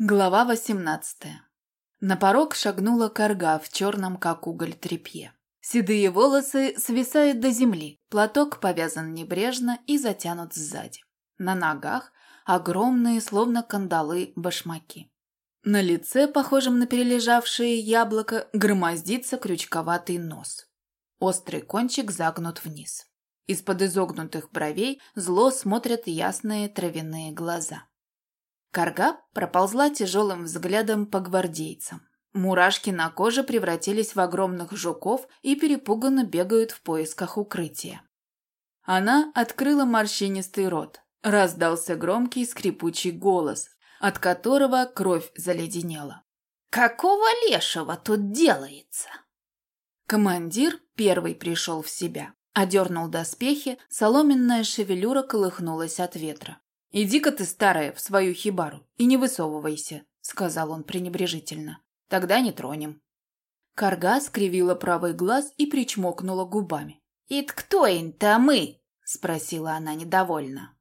Глава 18. На порог шагнула корга в черном, как уголь, тряпье. Седые волосы свисают до земли, платок повязан небрежно и затянут сзади. На ногах огромные, словно кандалы, башмаки. На лице, похожем на перележавшее яблоко, громоздится крючковатый нос. Острый кончик загнут вниз. Из-под изогнутых бровей зло смотрят ясные травяные глаза. Карга проползла тяжелым взглядом по гвардейцам. Мурашки на коже превратились в огромных жуков и перепуганно бегают в поисках укрытия. Она открыла морщинистый рот. Раздался громкий скрипучий голос, от которого кровь заледенела. «Какого лешего тут делается?» Командир первый пришел в себя. Одернул доспехи, соломенная шевелюра колыхнулась от ветра. «Иди-ка ты, старая, в свою хибару и не высовывайся», — сказал он пренебрежительно. «Тогда не тронем». Карга скривила правый глаз и причмокнула губами. «Ит кто им-то мы?» — спросила она недовольно.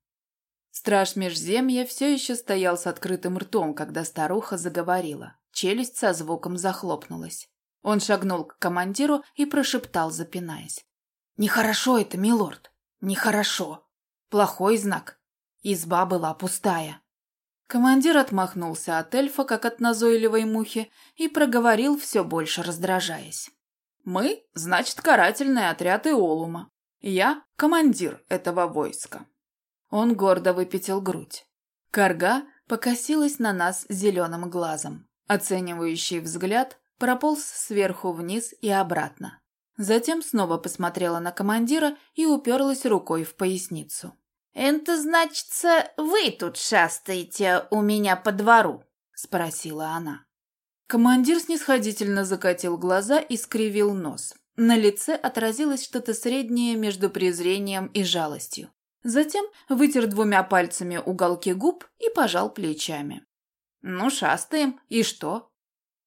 Страж межземья все еще стоял с открытым ртом, когда старуха заговорила. Челюсть со звуком захлопнулась. Он шагнул к командиру и прошептал, запинаясь. «Нехорошо это, милорд, нехорошо. Плохой знак. Изба была пустая. Командир отмахнулся от эльфа, как от назойливой мухи, и проговорил, все больше раздражаясь. «Мы, значит, карательный отряд Иолума. Я – командир этого войска». Он гордо выпятил грудь. Карга покосилась на нас зеленым глазом. Оценивающий взгляд прополз сверху вниз и обратно. Затем снова посмотрела на командира и уперлась рукой в поясницу. «Это, значится, вы тут шастаете у меня по двору?» — спросила она. Командир снисходительно закатил глаза и скривил нос. На лице отразилось что-то среднее между презрением и жалостью. Затем вытер двумя пальцами уголки губ и пожал плечами. «Ну, шастаем. И что?»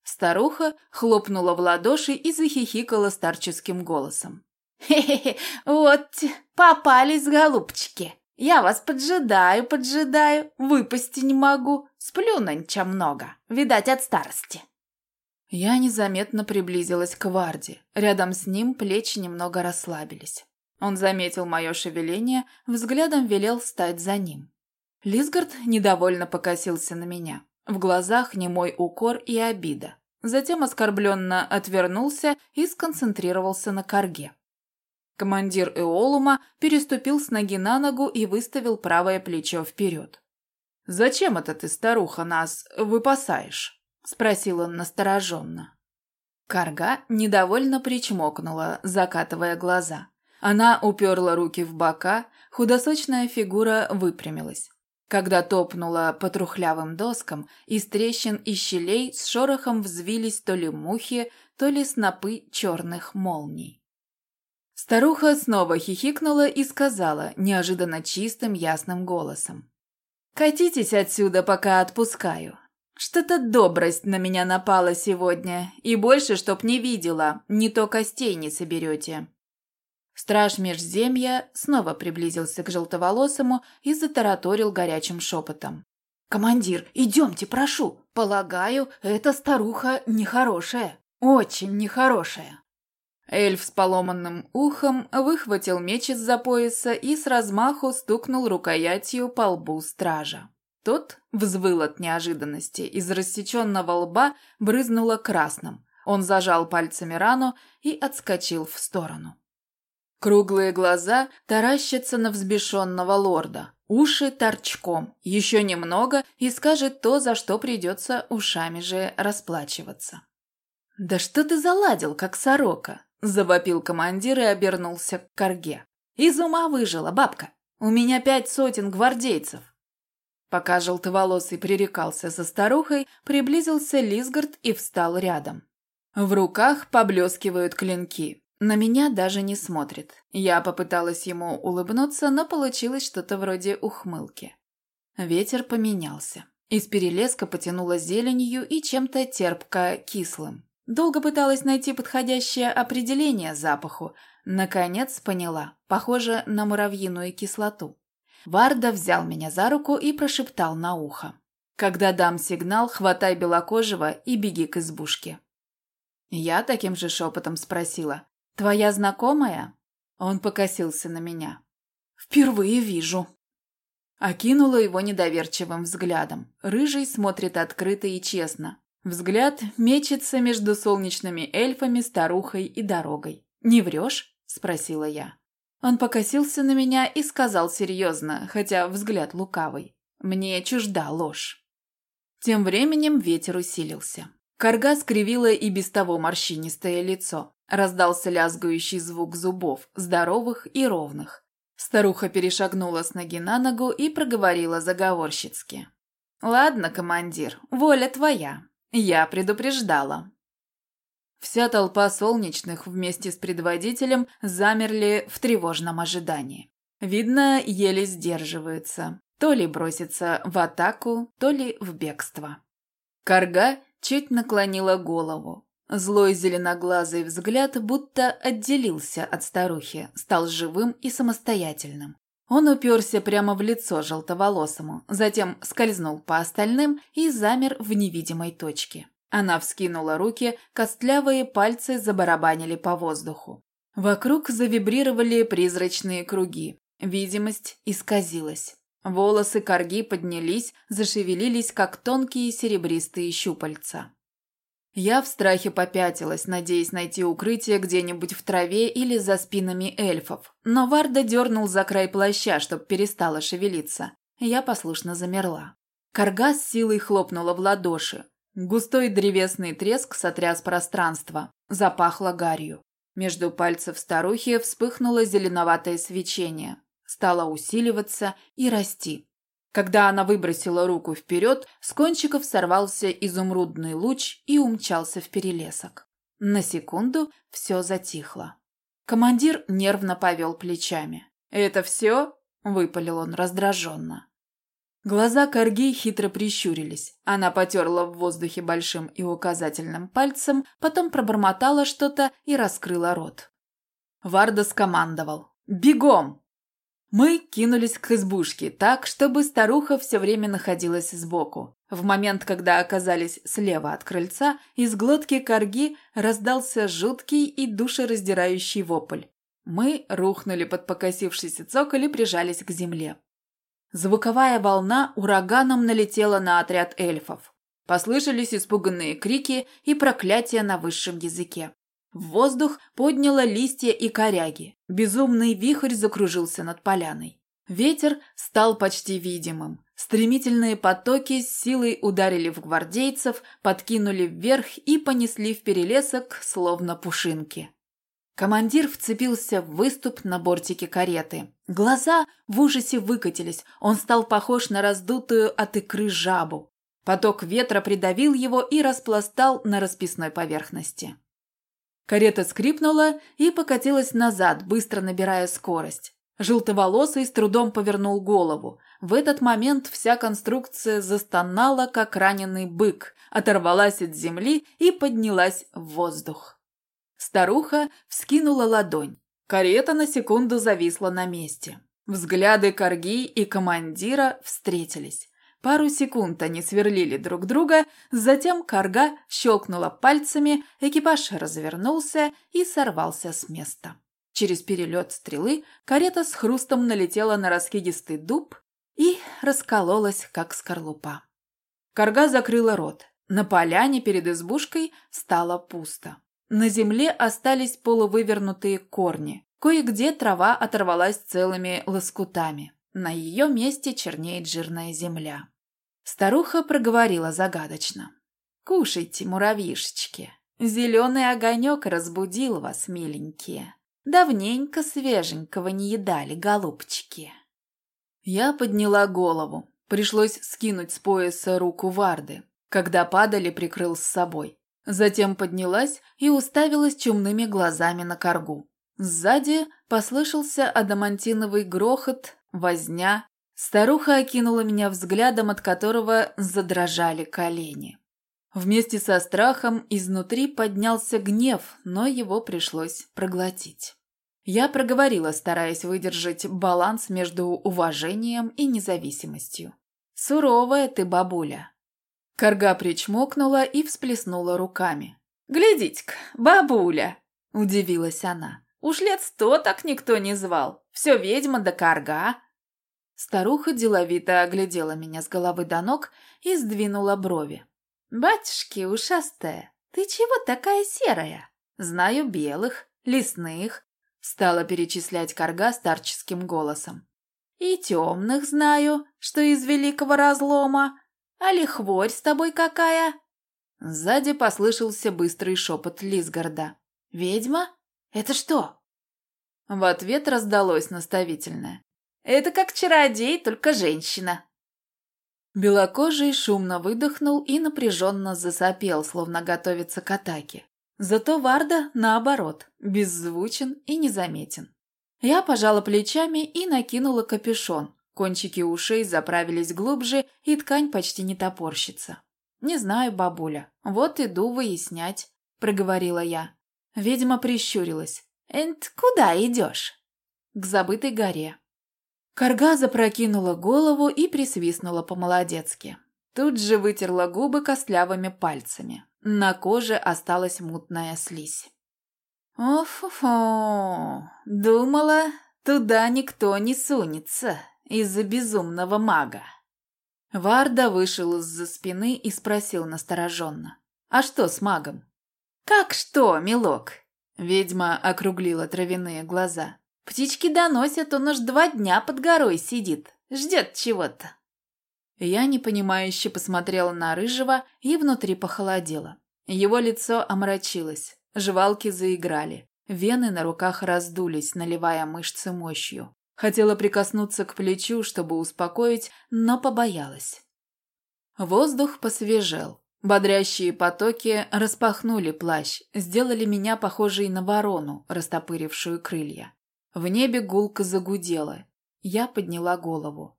Старуха хлопнула в ладоши и захихикала старческим голосом. «Хе-хе-хе, вот попались голубчики!» Я вас поджидаю, поджидаю, выпасть не могу. Сплю нынче много, видать, от старости. Я незаметно приблизилась к Варде. Рядом с ним плечи немного расслабились. Он заметил мое шевеление, взглядом велел стать за ним. Лисгард недовольно покосился на меня. В глазах немой укор и обида. Затем оскорбленно отвернулся и сконцентрировался на корге. Командир Эолума переступил с ноги на ногу и выставил правое плечо вперед. «Зачем это ты, старуха, нас выпасаешь?» – спросил он настороженно. Карга недовольно причмокнула, закатывая глаза. Она уперла руки в бока, худосочная фигура выпрямилась. Когда топнула по трухлявым доскам, из трещин и щелей с шорохом взвились то ли мухи, то ли снопы черных молний. Старуха снова хихикнула и сказала неожиданно чистым ясным голосом. «Катитесь отсюда, пока отпускаю. Что-то добрость на меня напала сегодня, и больше, чтоб не видела, не то костей не соберете». Страж межземья снова приблизился к желтоволосому и затараторил горячим шепотом. «Командир, идемте, прошу. Полагаю, эта старуха нехорошая. Очень нехорошая». Эльф с поломанным ухом выхватил меч из-за пояса и с размаху стукнул рукоятью по лбу стража. Тот взвыл от неожиданности, из рассеченного лба брызнуло красным. Он зажал пальцами рану и отскочил в сторону. Круглые глаза таращатся на взбешенного лорда, уши торчком, еще немного и скажет то, за что придется ушами же расплачиваться. «Да что ты заладил, как сорока?» Завопил командир и обернулся к корге. «Из ума выжила, бабка! У меня пять сотен гвардейцев!» Пока желтоволосый пререкался со старухой, приблизился Лисгард и встал рядом. В руках поблескивают клинки. На меня даже не смотрит. Я попыталась ему улыбнуться, но получилось что-то вроде ухмылки. Ветер поменялся. Из перелеска потянуло зеленью и чем-то терпко-кислым. Долго пыталась найти подходящее определение запаху. Наконец поняла. Похоже на муравьиную кислоту. Варда взял меня за руку и прошептал на ухо. Когда дам сигнал, хватай белокожего и беги к избушке. Я таким же шепотом спросила. «Твоя знакомая?» Он покосился на меня. «Впервые вижу». Окинула его недоверчивым взглядом. Рыжий смотрит открыто и честно. Взгляд мечется между солнечными эльфами, старухой и дорогой. «Не врешь?» – спросила я. Он покосился на меня и сказал серьезно, хотя взгляд лукавый. «Мне чужда ложь». Тем временем ветер усилился. Карга скривила и без того морщинистое лицо. Раздался лязгающий звук зубов, здоровых и ровных. Старуха перешагнула с ноги на ногу и проговорила заговорщицки. «Ладно, командир, воля твоя. Я предупреждала». Вся толпа солнечных вместе с предводителем замерли в тревожном ожидании. Видно, еле сдерживаются. То ли броситься в атаку, то ли в бегство. Карга чуть наклонила голову. Злой зеленоглазый взгляд будто отделился от старухи, стал живым и самостоятельным. Он уперся прямо в лицо желтоволосому, затем скользнул по остальным и замер в невидимой точке. Она вскинула руки, костлявые пальцы забарабанили по воздуху. Вокруг завибрировали призрачные круги. Видимость исказилась. Волосы корги поднялись, зашевелились, как тонкие серебристые щупальца. Я в страхе попятилась, надеясь найти укрытие где-нибудь в траве или за спинами эльфов. Но Варда дернул за край плаща, чтоб перестала шевелиться. Я послушно замерла. Карга с силой хлопнула в ладоши. Густой древесный треск сотряс пространство. Запахло гарью. Между пальцев старухи вспыхнуло зеленоватое свечение стала усиливаться и расти. Когда она выбросила руку вперед, с кончиков сорвался изумрудный луч и умчался в перелесок. На секунду все затихло. Командир нервно повел плечами. «Это все?» – выпалил он раздраженно. Глаза Карги хитро прищурились. Она потерла в воздухе большим и указательным пальцем, потом пробормотала что-то и раскрыла рот. Варда скомандовал. «Бегом!» Мы кинулись к избушке так, чтобы старуха все время находилась сбоку. В момент, когда оказались слева от крыльца, из глотки корги раздался жуткий и душераздирающий вопль. Мы рухнули под покосившийся цоколь и прижались к земле. Звуковая волна ураганом налетела на отряд эльфов. Послышались испуганные крики и проклятия на высшем языке. В воздух подняло листья и коряги. Безумный вихрь закружился над поляной. Ветер стал почти видимым. Стремительные потоки с силой ударили в гвардейцев, подкинули вверх и понесли в перелесок, словно пушинки. Командир вцепился в выступ на бортике кареты. Глаза в ужасе выкатились, он стал похож на раздутую от икры жабу. Поток ветра придавил его и распластал на расписной поверхности. Карета скрипнула и покатилась назад, быстро набирая скорость. Желтоволосый с трудом повернул голову. В этот момент вся конструкция застонала, как раненый бык, оторвалась от земли и поднялась в воздух. Старуха вскинула ладонь. Карета на секунду зависла на месте. Взгляды Карги и командира встретились. Пару секунд они сверлили друг друга, затем карга щелкнула пальцами, экипаж развернулся и сорвался с места. Через перелет стрелы карета с хрустом налетела на раскидистый дуб и раскололась, как скорлупа. Карга закрыла рот. На поляне перед избушкой стало пусто. На земле остались полувывернутые корни. Кое-где трава оторвалась целыми лоскутами. На ее месте чернеет жирная земля. Старуха проговорила загадочно. «Кушайте, муравьишечки. Зеленый огонек разбудил вас, миленькие. Давненько свеженького не едали, голубчики». Я подняла голову. Пришлось скинуть с пояса руку Варды. Когда падали, прикрыл с собой. Затем поднялась и уставилась чумными глазами на коргу. Сзади послышался адамантиновый грохот, возня. Старуха окинула меня взглядом, от которого задрожали колени. Вместе со страхом изнутри поднялся гнев, но его пришлось проглотить. Я проговорила, стараясь выдержать баланс между уважением и независимостью. Суровая ты, бабуля. Карга причмокнула и всплеснула руками. «Глядите-ка, бабуля!» – удивилась она. «Уж лет сто так никто не звал. Все ведьма да карга». Старуха деловито оглядела меня с головы до ног и сдвинула брови. «Батюшки, ушастая, ты чего такая серая? Знаю белых, лесных», — стала перечислять карга старческим голосом. «И темных знаю, что из великого разлома. А лихворь с тобой какая?» Сзади послышался быстрый шепот Лисгарда. «Ведьма? Это что?» В ответ раздалось наставительное. Это как чародей, только женщина. Белокожий шумно выдохнул и напряженно засопел, словно готовится к атаке. Зато Варда, наоборот, беззвучен и незаметен. Я пожала плечами и накинула капюшон. Кончики ушей заправились глубже, и ткань почти не топорщится. «Не знаю, бабуля. Вот иду выяснять», — проговорила я. Ведьма прищурилась. «Энт, куда идешь?» «К забытой горе. Карга запрокинула голову и присвистнула по-молодецки. Тут же вытерла губы костлявыми пальцами. На коже осталась мутная слизь. «Оф-фу! Думала, туда никто не сунется из-за безумного мага». Варда вышел из-за спины и спросил настороженно. «А что с магом?» «Как что, милок?» Ведьма округлила травяные глаза. Птички доносят, он уж два дня под горой сидит, ждет чего-то. Я непонимающе посмотрела на Рыжего и внутри похолодело. Его лицо омрачилось, жвалки заиграли, вены на руках раздулись, наливая мышцы мощью. Хотела прикоснуться к плечу, чтобы успокоить, но побоялась. Воздух посвежел. Бодрящие потоки распахнули плащ, сделали меня похожей на ворону, растопырившую крылья. В небе гулко загудело. Я подняла голову.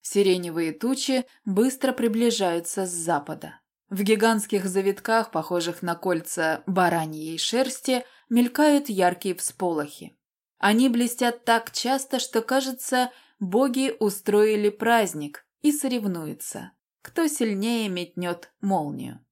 Сиреневые тучи быстро приближаются с запада. В гигантских завитках, похожих на кольца бараньей шерсти, мелькают яркие всполохи. Они блестят так часто, что, кажется, боги устроили праздник и соревнуются, кто сильнее метнет молнию.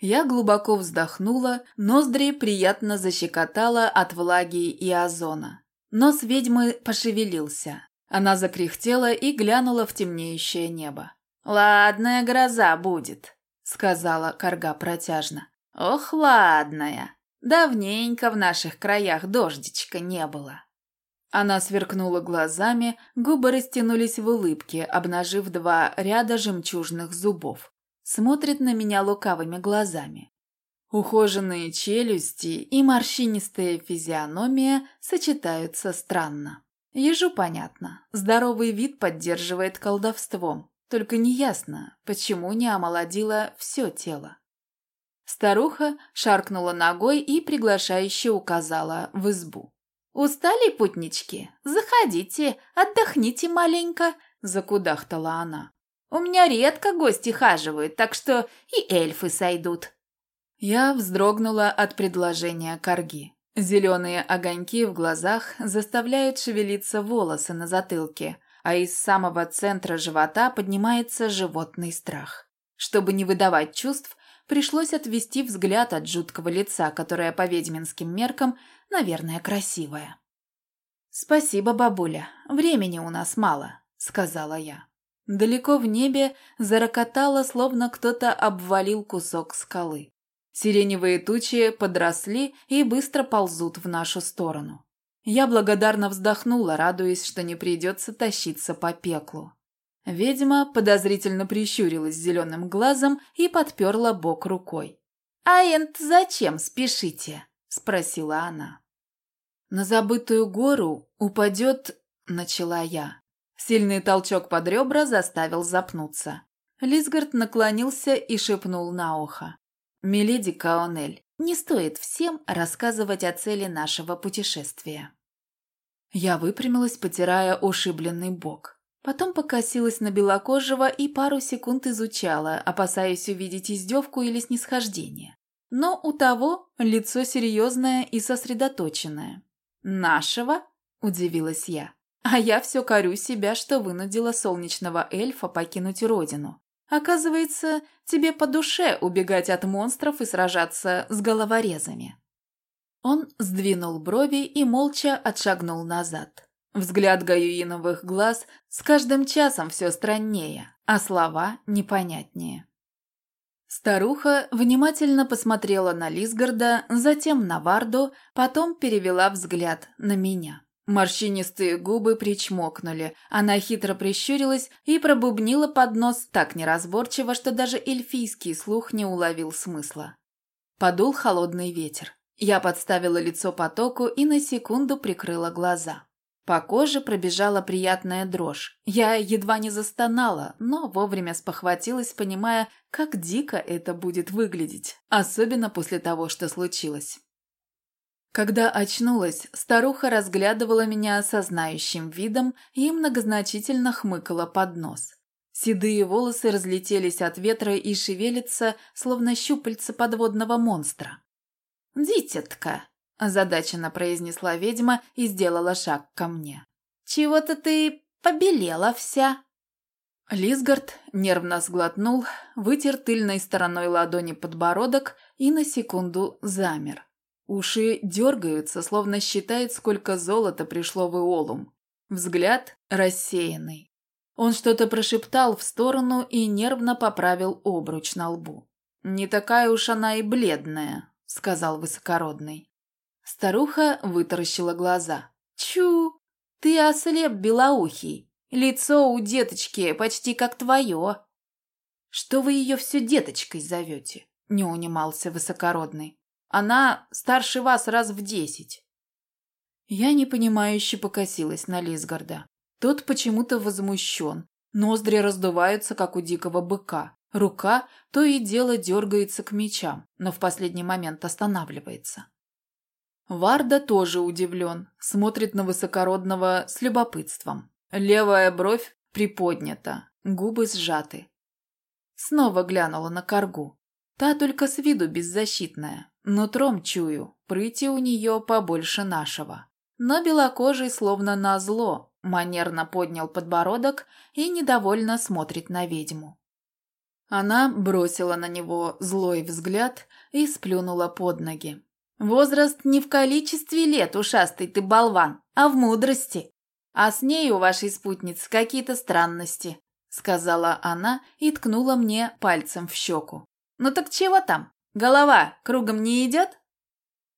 Я глубоко вздохнула, ноздри приятно защекотала от влаги и озона. Нос ведьмы пошевелился. Она закряхтела и глянула в темнеющее небо. «Ладная гроза будет», — сказала корга протяжно. «Ох, ладная! Давненько в наших краях дождичка не было». Она сверкнула глазами, губы растянулись в улыбке, обнажив два ряда жемчужных зубов смотрит на меня лукавыми глазами. Ухоженные челюсти и морщинистая физиономия сочетаются странно. Ежу понятно, здоровый вид поддерживает колдовством, только неясно, почему не омолодило все тело. Старуха шаркнула ногой и приглашающе указала в избу. «Устали, путнички? Заходите, отдохните маленько», – закудахтала она. У меня редко гости хаживают, так что и эльфы сойдут». Я вздрогнула от предложения Карги. Зеленые огоньки в глазах заставляют шевелиться волосы на затылке, а из самого центра живота поднимается животный страх. Чтобы не выдавать чувств, пришлось отвести взгляд от жуткого лица, которое по ведьминским меркам, наверное, красивое. «Спасибо, бабуля, времени у нас мало», — сказала я. Далеко в небе зарокотало, словно кто-то обвалил кусок скалы. Сиреневые тучи подросли и быстро ползут в нашу сторону. Я благодарно вздохнула, радуясь, что не придется тащиться по пеклу. Ведьма подозрительно прищурилась зеленым глазом и подперла бок рукой. «А энт зачем спешите?» – спросила она. «На забытую гору упадет...» – начала я. Сильный толчок под ребра заставил запнуться. Лисгард наклонился и шепнул на ухо. «Миледи Каонель, не стоит всем рассказывать о цели нашего путешествия». Я выпрямилась, потирая ушибленный бок. Потом покосилась на белокожего и пару секунд изучала, опасаясь увидеть издевку или снисхождение. Но у того лицо серьезное и сосредоточенное. «Нашего?» – удивилась я. А я все корю себя, что вынудила солнечного эльфа покинуть родину. Оказывается, тебе по душе убегать от монстров и сражаться с головорезами. Он сдвинул брови и молча отшагнул назад. Взгляд гаюиновых глаз с каждым часом все страннее, а слова непонятнее. Старуха внимательно посмотрела на Лисгарда, затем на Варду, потом перевела взгляд на меня. Морщинистые губы причмокнули, она хитро прищурилась и пробубнила под нос так неразборчиво, что даже эльфийский слух не уловил смысла. Подул холодный ветер. Я подставила лицо потоку и на секунду прикрыла глаза. По коже пробежала приятная дрожь. Я едва не застонала, но вовремя спохватилась, понимая, как дико это будет выглядеть, особенно после того, что случилось. Когда очнулась, старуха разглядывала меня осознающим видом и многозначительно хмыкала под нос. Седые волосы разлетелись от ветра и шевелятся, словно щупальца подводного монстра. «Дитятка!» – озадаченно произнесла ведьма и сделала шаг ко мне. «Чего-то ты побелела вся!» Лисгард нервно сглотнул, вытер тыльной стороной ладони подбородок и на секунду замер. Уши дергаются, словно считает, сколько золота пришло в Иолум. Взгляд рассеянный. Он что-то прошептал в сторону и нервно поправил обруч на лбу. «Не такая уж она и бледная», — сказал высокородный. Старуха вытаращила глаза. «Чу! Ты ослеп, белоухий. Лицо у деточки почти как твое». «Что вы ее все деточкой зовете?» — не унимался высокородный. Она старше вас раз в десять». Я непонимающе покосилась на Лисгарда. Тот почему-то возмущен. Ноздри раздуваются, как у дикого быка. Рука то и дело дергается к мечам, но в последний момент останавливается. Варда тоже удивлен, смотрит на высокородного с любопытством. Левая бровь приподнята, губы сжаты. Снова глянула на коргу. Та только с виду беззащитная, Нутром чую, прыти у нее побольше нашего. Но белокожий словно назло, манерно поднял подбородок и недовольно смотрит на ведьму. Она бросила на него злой взгляд и сплюнула под ноги. «Возраст не в количестве лет, ушастый ты болван, а в мудрости. А с ней у вашей спутницы какие-то странности», — сказала она и ткнула мне пальцем в щеку. «Ну так чего там? Голова кругом не идет?»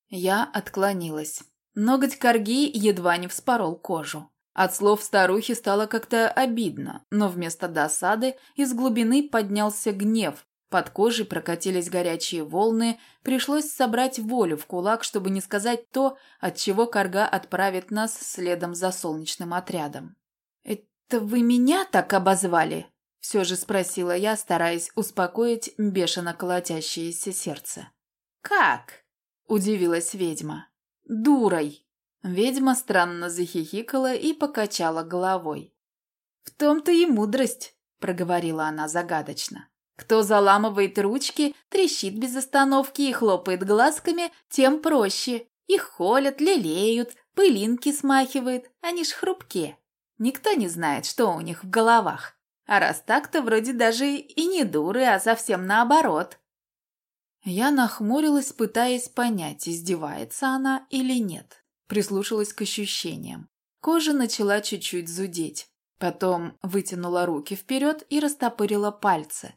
Я отклонилась. Ноготь корги едва не вспорол кожу. От слов старухи стало как-то обидно, но вместо досады из глубины поднялся гнев. Под кожей прокатились горячие волны, пришлось собрать волю в кулак, чтобы не сказать то, от чего корга отправит нас следом за солнечным отрядом. «Это вы меня так обозвали?» Все же спросила я, стараясь успокоить бешено колотящееся сердце. «Как?» – удивилась ведьма. «Дурой!» Ведьма странно захихикала и покачала головой. «В том-то и мудрость», – проговорила она загадочно. «Кто заламывает ручки, трещит без остановки и хлопает глазками, тем проще. Их холят, лелеют, пылинки смахивает, они ж хрупкие. Никто не знает, что у них в головах. А раз так, то вроде даже и не дуры, а совсем наоборот. Я нахмурилась, пытаясь понять, издевается она или нет. Прислушалась к ощущениям. Кожа начала чуть-чуть зудеть. Потом вытянула руки вперед и растопырила пальцы.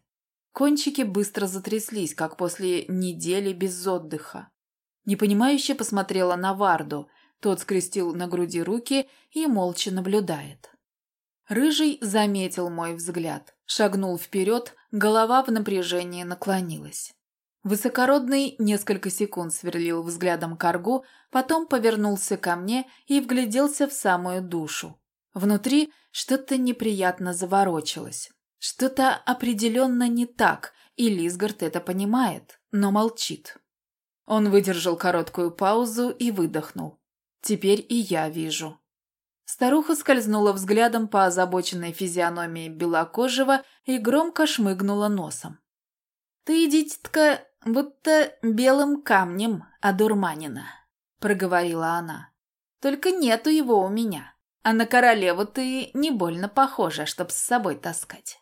Кончики быстро затряслись, как после недели без отдыха. Непонимающе посмотрела на Варду. Тот скрестил на груди руки и молча наблюдает. Рыжий заметил мой взгляд, шагнул вперед, голова в напряжении наклонилась. Высокородный несколько секунд сверлил взглядом коргу, потом повернулся ко мне и вгляделся в самую душу. Внутри что-то неприятно заворочилось. Что-то определенно не так, и Лисгард это понимает, но молчит. Он выдержал короткую паузу и выдохнул. Теперь и я вижу. Старуха скользнула взглядом по озабоченной физиономии белокожего и громко шмыгнула носом. «Ты, дитятка, будто белым камнем одурманена», — проговорила она. «Только нету его у меня. А на королеву ты не больно похожа, чтоб с собой таскать.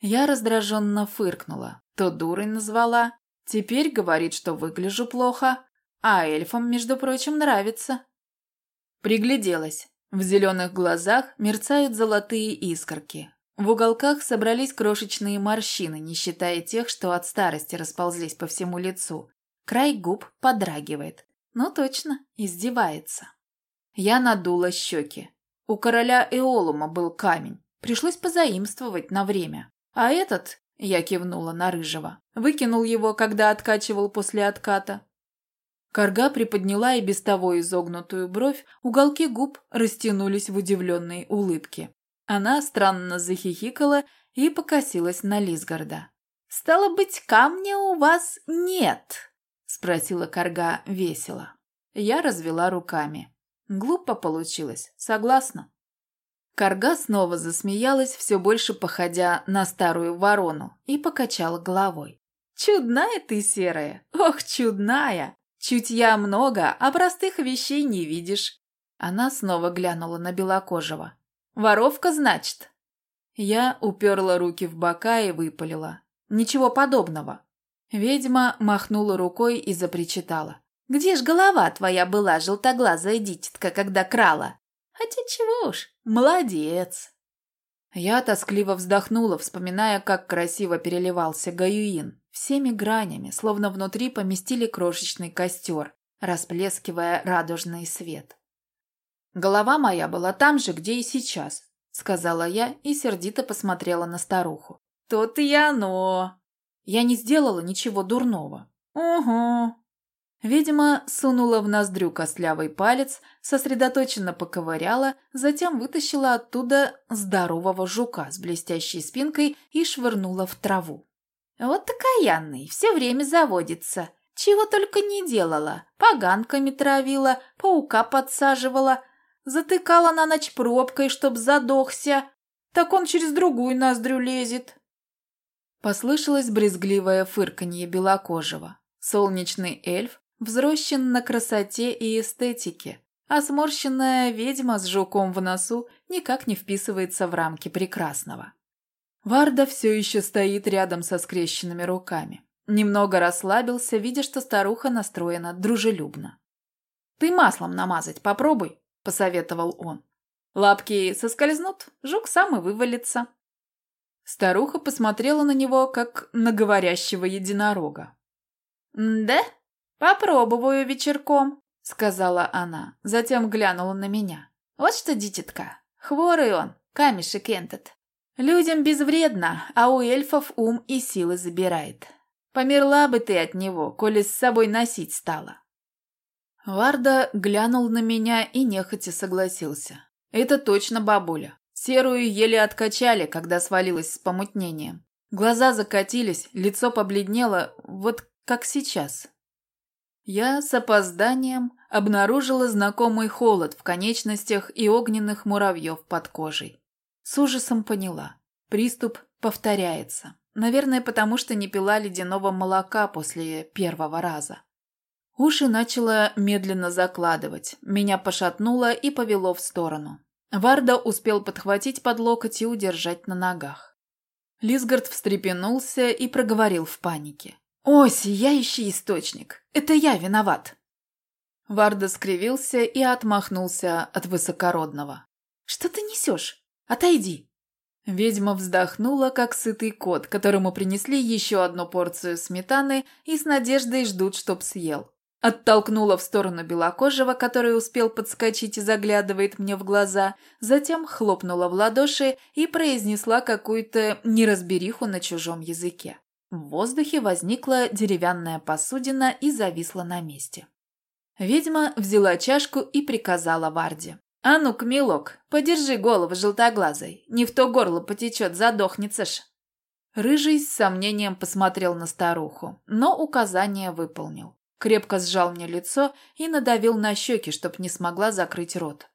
Я раздраженно фыркнула. То дурой назвала. Теперь говорит, что выгляжу плохо. А эльфам, между прочим, нравится. Пригляделась. В зеленых глазах мерцают золотые искорки. В уголках собрались крошечные морщины, не считая тех, что от старости расползлись по всему лицу. Край губ подрагивает. Ну точно, издевается. Я надула щеки. У короля Эолума был камень. Пришлось позаимствовать на время. А этот, я кивнула на рыжего, выкинул его, когда откачивал после отката. Карга приподняла и без того изогнутую бровь, уголки губ растянулись в удивленной улыбке. Она странно захихикала и покосилась на Лисгарда. «Стало быть, камня у вас нет?» – спросила Карга весело. Я развела руками. Глупо получилось, согласна. Карга снова засмеялась, все больше походя на старую ворону, и покачала головой. «Чудная ты, серая! Ох, чудная! Чутья много, а простых вещей не видишь. Она снова глянула на Белокожего. «Воровка, значит?» Я уперла руки в бока и выпалила. «Ничего подобного». Ведьма махнула рукой и запричитала. «Где ж голова твоя была, желтоглазая дитятка, когда крала? Хотя чего уж, молодец!» Я тоскливо вздохнула, вспоминая, как красиво переливался Гаюин всеми гранями, словно внутри поместили крошечный костер, расплескивая радужный свет. «Голова моя была там же, где и сейчас», — сказала я и сердито посмотрела на старуху. «То-то и оно!» Я не сделала ничего дурного. «Угу». Видимо, сунула в ноздрю костлявый палец, сосредоточенно поковыряла, затем вытащила оттуда здорового жука с блестящей спинкой и швырнула в траву. Вот окаянный, все время заводится. Чего только не делала. Поганками травила, паука подсаживала, затыкала на ночь пробкой, чтоб задохся. Так он через другую ноздрю лезет. Послышалось брезгливое фырканье белокожего. Солнечный эльф взрощен на красоте и эстетике, а сморщенная ведьма с жуком в носу никак не вписывается в рамки прекрасного. Варда все еще стоит рядом со скрещенными руками. Немного расслабился, видя, что старуха настроена дружелюбно. «Ты маслом намазать попробуй», — посоветовал он. «Лапки соскользнут, жук сам и вывалится». Старуха посмотрела на него, как на говорящего единорога. «Да? Попробую вечерком», — сказала она, затем глянула на меня. «Вот что, дитятка, хворый он, камешек этот. Людям безвредно, а у эльфов ум и силы забирает. Померла бы ты от него, коли с собой носить стала. Варда глянул на меня и нехотя согласился. Это точно бабуля. Серую еле откачали, когда свалилась с помутнением. Глаза закатились, лицо побледнело, вот как сейчас. Я с опозданием обнаружила знакомый холод в конечностях и огненных муравьев под кожей. С ужасом поняла. Приступ повторяется. Наверное, потому что не пила ледяного молока после первого раза. Уши начало медленно закладывать. Меня пошатнуло и повело в сторону. Варда успел подхватить под локоть и удержать на ногах. Лисгард встрепенулся и проговорил в панике. «О, сияющий источник! Это я виноват!» Варда скривился и отмахнулся от высокородного. «Что ты несешь? Отойди!» Ведьма вздохнула, как сытый кот, которому принесли еще одну порцию сметаны и с надеждой ждут, чтоб съел. Оттолкнула в сторону белокожего, который успел подскочить и заглядывает мне в глаза, затем хлопнула в ладоши и произнесла какую-то неразбериху на чужом языке. В воздухе возникла деревянная посудина и зависла на месте. Ведьма взяла чашку и приказала Варде. «А ну-ка, милок, подержи голову желтоглазой, не в то горло потечет, задохнется ж». Рыжий с сомнением посмотрел на старуху, но указание выполнил. Крепко сжал мне лицо и надавил на щеки, чтоб не смогла закрыть рот.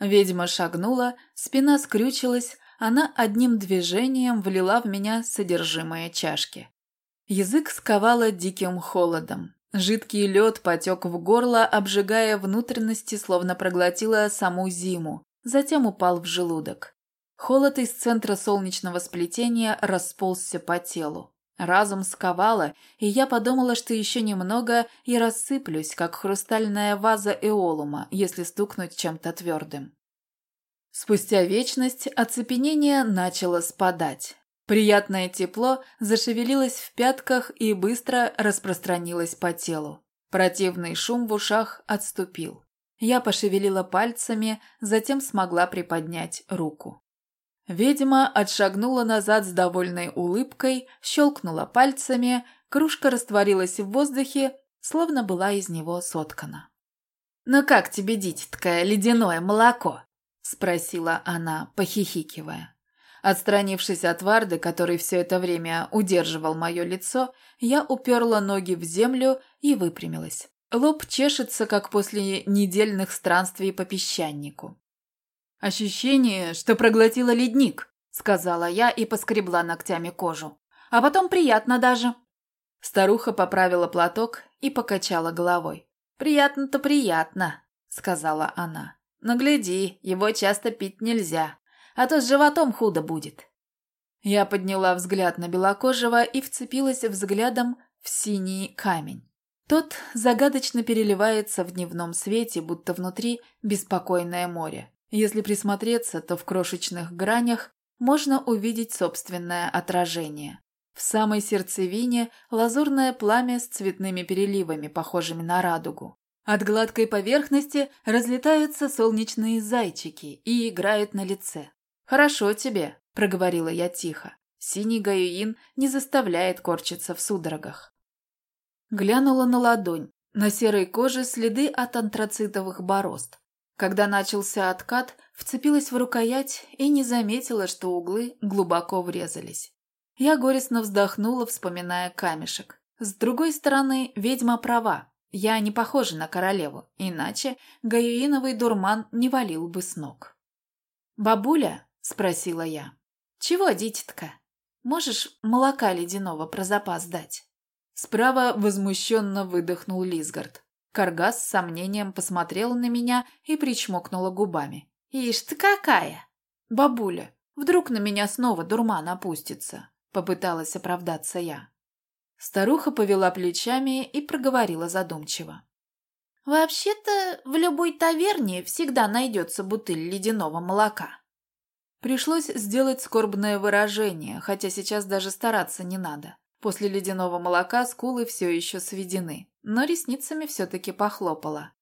Ведьма шагнула, спина скрючилась, она одним движением влила в меня содержимое чашки. Язык сковало диким холодом. Жидкий лед потек в горло, обжигая внутренности, словно проглотила саму зиму, затем упал в желудок. Холод из центра солнечного сплетения расползся по телу. Разум сковало, и я подумала, что еще немного и рассыплюсь, как хрустальная ваза эолума, если стукнуть чем-то твердым. Спустя вечность оцепенение начало спадать. Приятное тепло зашевелилось в пятках и быстро распространилось по телу. Противный шум в ушах отступил. Я пошевелила пальцами, затем смогла приподнять руку. Ведьма отшагнула назад с довольной улыбкой, щелкнула пальцами, кружка растворилась в воздухе, словно была из него соткана. «Ну как тебе, дитятка, ледяное молоко?» – спросила она, похихикивая. Отстранившись от Варды, который все это время удерживал мое лицо, я уперла ноги в землю и выпрямилась. Лоб чешется, как после недельных странствий по песчанику. «Ощущение, что проглотила ледник», — сказала я и поскребла ногтями кожу. «А потом приятно даже». Старуха поправила платок и покачала головой. «Приятно-то приятно», — сказала она. «Но гляди, его часто пить нельзя, а то с животом худо будет». Я подняла взгляд на белокожего и вцепилась взглядом в синий камень. Тот загадочно переливается в дневном свете, будто внутри беспокойное море. Если присмотреться, то в крошечных гранях можно увидеть собственное отражение. В самой сердцевине лазурное пламя с цветными переливами, похожими на радугу. От гладкой поверхности разлетаются солнечные зайчики и играют на лице. «Хорошо тебе», – проговорила я тихо. Синий гаюин не заставляет корчиться в судорогах. Глянула на ладонь. На серой коже следы от антрацитовых борозд. Когда начался откат, вцепилась в рукоять и не заметила, что углы глубоко врезались. Я горестно вздохнула, вспоминая камешек. С другой стороны, ведьма права. Я не похожа на королеву, иначе гаюиновый дурман не валил бы с ног. «Бабуля?» – спросила я. «Чего, дитятка? Можешь молока ледяного про запас дать?» Справа возмущенно выдохнул Лисгард. Каргас с сомнением посмотрела на меня и причмокнула губами. «Ишь ты какая!» «Бабуля, вдруг на меня снова дурман опустится?» Попыталась оправдаться я. Старуха повела плечами и проговорила задумчиво. «Вообще-то в любой таверне всегда найдется бутыль ледяного молока». Пришлось сделать скорбное выражение, хотя сейчас даже стараться не надо. После ледяного молока скулы все еще сведены, но ресницами все-таки похлопала.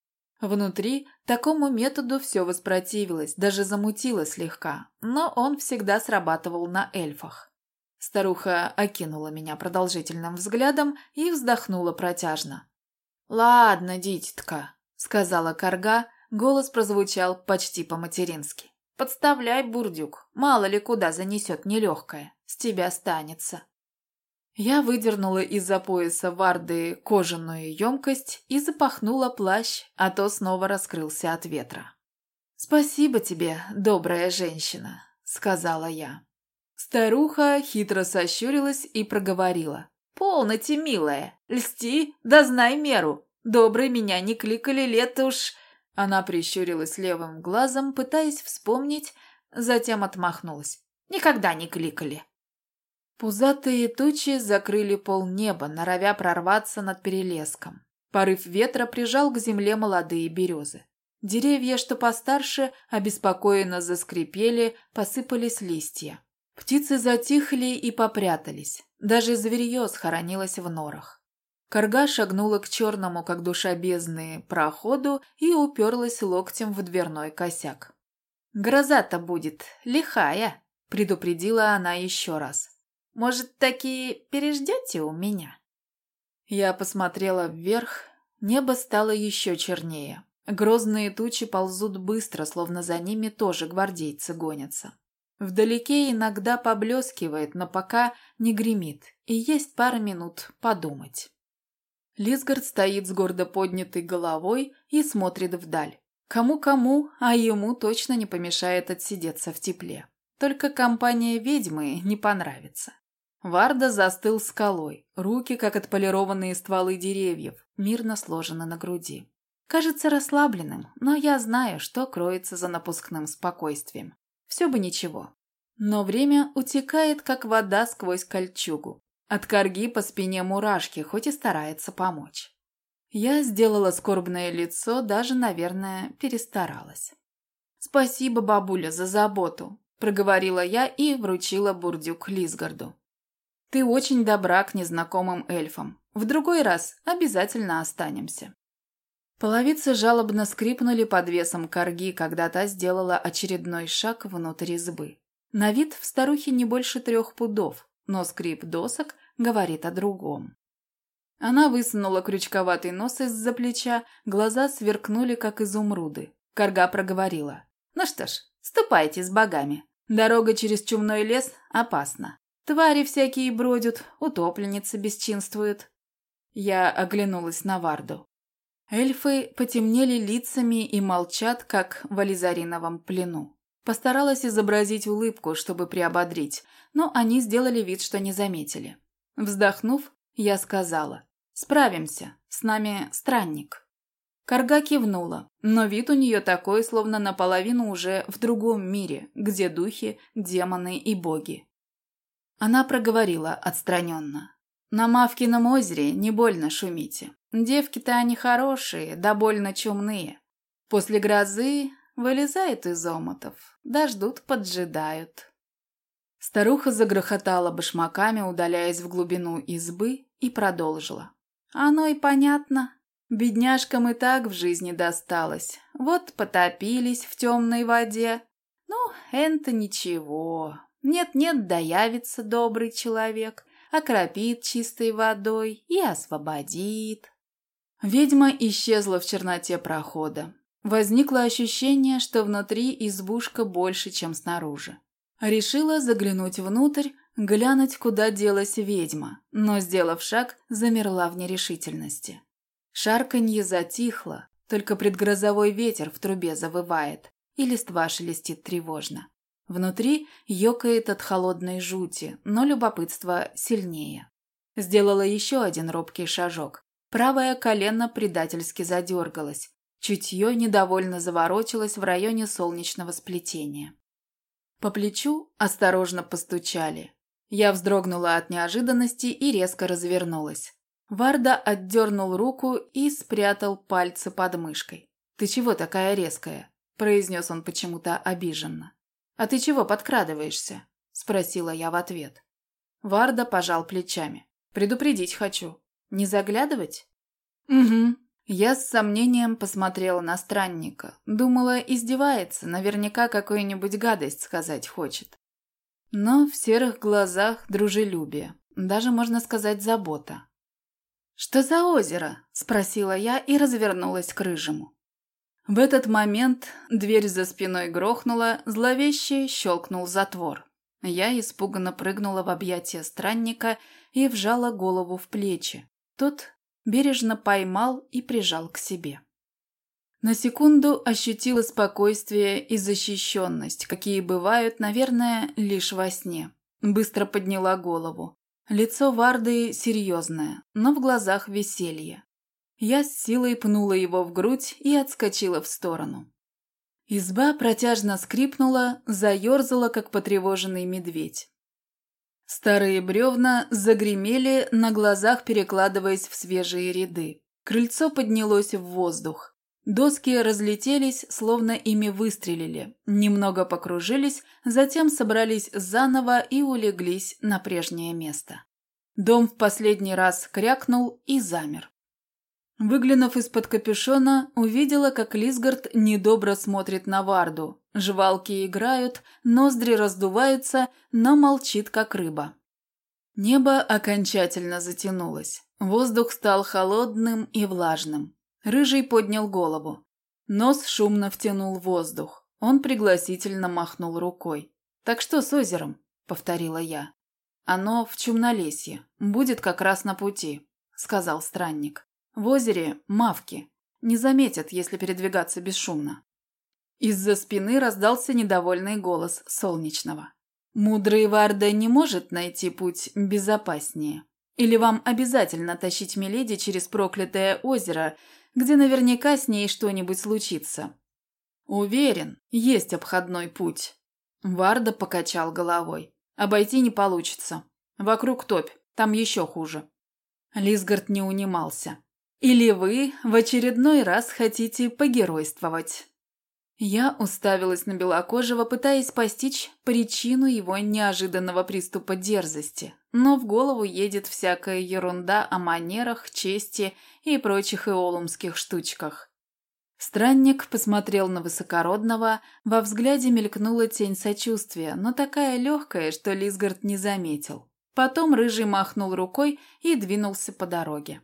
Внутри такому методу все воспротивилось, даже замутило слегка, но он всегда срабатывал на эльфах. Старуха окинула меня продолжительным взглядом и вздохнула протяжно. «Ладно, дитятка», — сказала Карга, голос прозвучал почти по-матерински. «Подставляй, бурдюк, мало ли куда занесет нелегкое, с тебя останется». Я выдернула из-за пояса Варды кожаную емкость и запахнула плащ, а то снова раскрылся от ветра. «Спасибо тебе, добрая женщина», — сказала я. Старуха хитро сощурилась и проговорила. «Полноте, милая, льсти, да знай меру. Добрые меня не кликали лет уж...» Она прищурилась левым глазом, пытаясь вспомнить, затем отмахнулась. «Никогда не кликали». Пузатые тучи закрыли полнеба, норовя прорваться над перелеском. Порыв ветра прижал к земле молодые березы. Деревья, что постарше, обеспокоенно заскрипели, посыпались листья. Птицы затихли и попрятались. Даже зверье схоронилось в норах. Карга шагнула к черному, как душа бездны, проходу и уперлась локтем в дверной косяк. «Гроза-то будет лихая», — предупредила она еще раз. Может, таки переждете у меня?» Я посмотрела вверх, небо стало еще чернее. Грозные тучи ползут быстро, словно за ними тоже гвардейцы гонятся. Вдалеке иногда поблескивает, но пока не гремит, и есть пара минут подумать. Лисгард стоит с гордо поднятой головой и смотрит вдаль. Кому-кому, а ему точно не помешает отсидеться в тепле. Только компания ведьмы не понравится. Варда застыл скалой, руки, как отполированные стволы деревьев, мирно сложены на груди. Кажется расслабленным, но я знаю, что кроется за напускным спокойствием. Все бы ничего. Но время утекает, как вода сквозь кольчугу. От корги по спине мурашки, хоть и старается помочь. Я сделала скорбное лицо, даже, наверное, перестаралась. «Спасибо, бабуля, за заботу», – проговорила я и вручила бурдюк Лисгарду. «Ты очень добра к незнакомым эльфам. В другой раз обязательно останемся». Половицы жалобно скрипнули под весом корги, когда та сделала очередной шаг внутрь избы. На вид в старухе не больше трех пудов, но скрип досок говорит о другом. Она высунула крючковатый нос из-за плеча, глаза сверкнули, как изумруды. Карга проговорила. «Ну что ж, ступайте с богами. Дорога через чумной лес опасна. Твари всякие бродят, утопленницы бесчинствуют». Я оглянулась на Варду. Эльфы потемнели лицами и молчат, как в ализариновом плену. Постаралась изобразить улыбку, чтобы приободрить, но они сделали вид, что не заметили. Вздохнув, я сказала, «Справимся, с нами странник». Карга кивнула, но вид у нее такой, словно наполовину уже в другом мире, где духи, демоны и боги. Она проговорила отстраненно. «На Мавкином озере не больно шумите. Девки-то они хорошие, да больно чумные. После грозы вылезают из омутов, дождут, поджидают». Старуха загрохотала башмаками, удаляясь в глубину избы, и продолжила. «Оно и понятно. Бедняжкам и так в жизни досталось. Вот потопились в темной воде. Ну, это ничего. Нет-нет, да явится добрый человек, окропит чистой водой и освободит». Ведьма исчезла в черноте прохода. Возникло ощущение, что внутри избушка больше, чем снаружи. Решила заглянуть внутрь, глянуть, куда делась ведьма, но, сделав шаг, замерла в нерешительности. Шарканье затихло, только предгрозовой ветер в трубе завывает, и листва шелестит тревожно. Внутри ёкает от холодной жути, но любопытство сильнее. Сделала еще один робкий шажок. Правое колено предательски задергалось. Чутье недовольно заворочилось в районе солнечного сплетения. По плечу осторожно постучали. Я вздрогнула от неожиданности и резко развернулась. Варда отдернул руку и спрятал пальцы под мышкой. «Ты чего такая резкая?» – произнес он почему-то обиженно. «А ты чего подкрадываешься?» – спросила я в ответ. Варда пожал плечами. «Предупредить хочу. Не заглядывать?» «Угу», я с сомнением посмотрела на странника. Думала, издевается, наверняка какую-нибудь гадость сказать хочет. Но в серых глазах дружелюбие, даже, можно сказать, забота. «Что за озеро?» – спросила я и развернулась к рыжему. В этот момент дверь за спиной грохнула, зловеще щелкнул затвор. Я испуганно прыгнула в объятия странника и вжала голову в плечи. Тот бережно поймал и прижал к себе. На секунду ощутила спокойствие и защищенность, какие бывают, наверное, лишь во сне. Быстро подняла голову. Лицо Варды серьезное, но в глазах веселье. Я с силой пнула его в грудь и отскочила в сторону. Изба протяжно скрипнула, заерзала, как потревоженный медведь. Старые бревна загремели, на глазах перекладываясь в свежие ряды. Крыльцо поднялось в воздух. Доски разлетелись, словно ими выстрелили, немного покружились, затем собрались заново и улеглись на прежнее место. Дом в последний раз крякнул и замер. Выглянув из-под капюшона, увидела, как Лисгард недобро смотрит на Варду. Жвалки играют, ноздри раздуваются, но молчит, как рыба. Небо окончательно затянулось. Воздух стал холодным и влажным. Рыжий поднял голову. Нос шумно втянул воздух. Он пригласительно махнул рукой. «Так что с озером?» – повторила я. «Оно в Чумнолесье. Будет как раз на пути», – сказал странник. В озере мавки. Не заметят, если передвигаться бесшумно. Из-за спины раздался недовольный голос Солнечного. Мудрый Варда не может найти путь безопаснее. Или вам обязательно тащить Миледи через проклятое озеро, где наверняка с ней что-нибудь случится? Уверен, есть обходной путь. Варда покачал головой. Обойти не получится. Вокруг топь, там еще хуже. Лисгард не унимался. Или вы в очередной раз хотите погеройствовать? Я уставилась на Белокожего, пытаясь постичь причину его неожиданного приступа дерзости, но в голову едет всякая ерунда о манерах, чести и прочих эолумских штучках. Странник посмотрел на высокородного, во взгляде мелькнула тень сочувствия, но такая легкая, что Лисгард не заметил. Потом Рыжий махнул рукой и двинулся по дороге.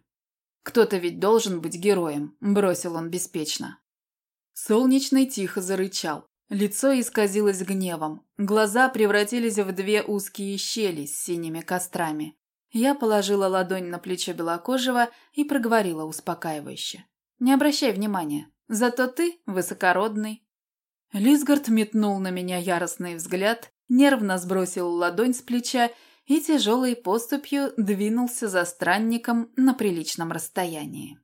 «Кто-то ведь должен быть героем», – бросил он беспечно. Солнечный тихо зарычал. Лицо исказилось гневом. Глаза превратились в две узкие щели с синими кострами. Я положила ладонь на плечо белокожего и проговорила успокаивающе. «Не обращай внимания. Зато ты высокородный». Лисгард метнул на меня яростный взгляд, нервно сбросил ладонь с плеча и тяжелой поступью двинулся за странником на приличном расстоянии.